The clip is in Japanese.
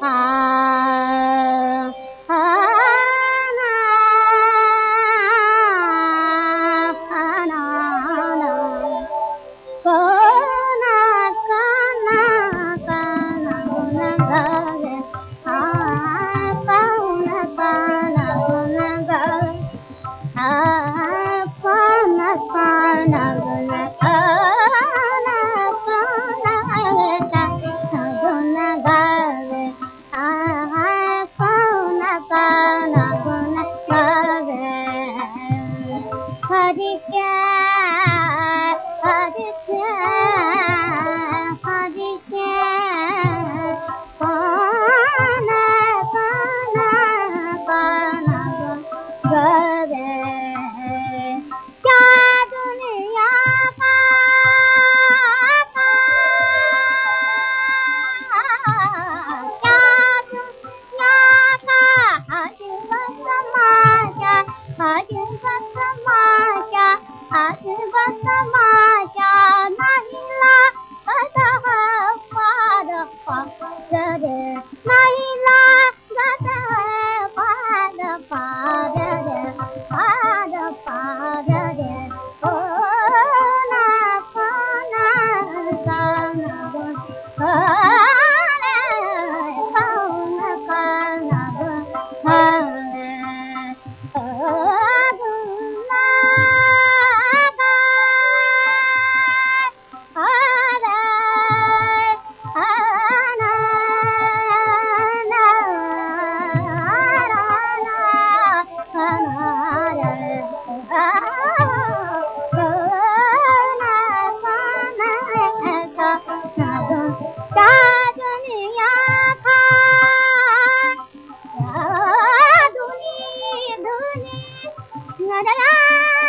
啊巴爸那。ね。ラララ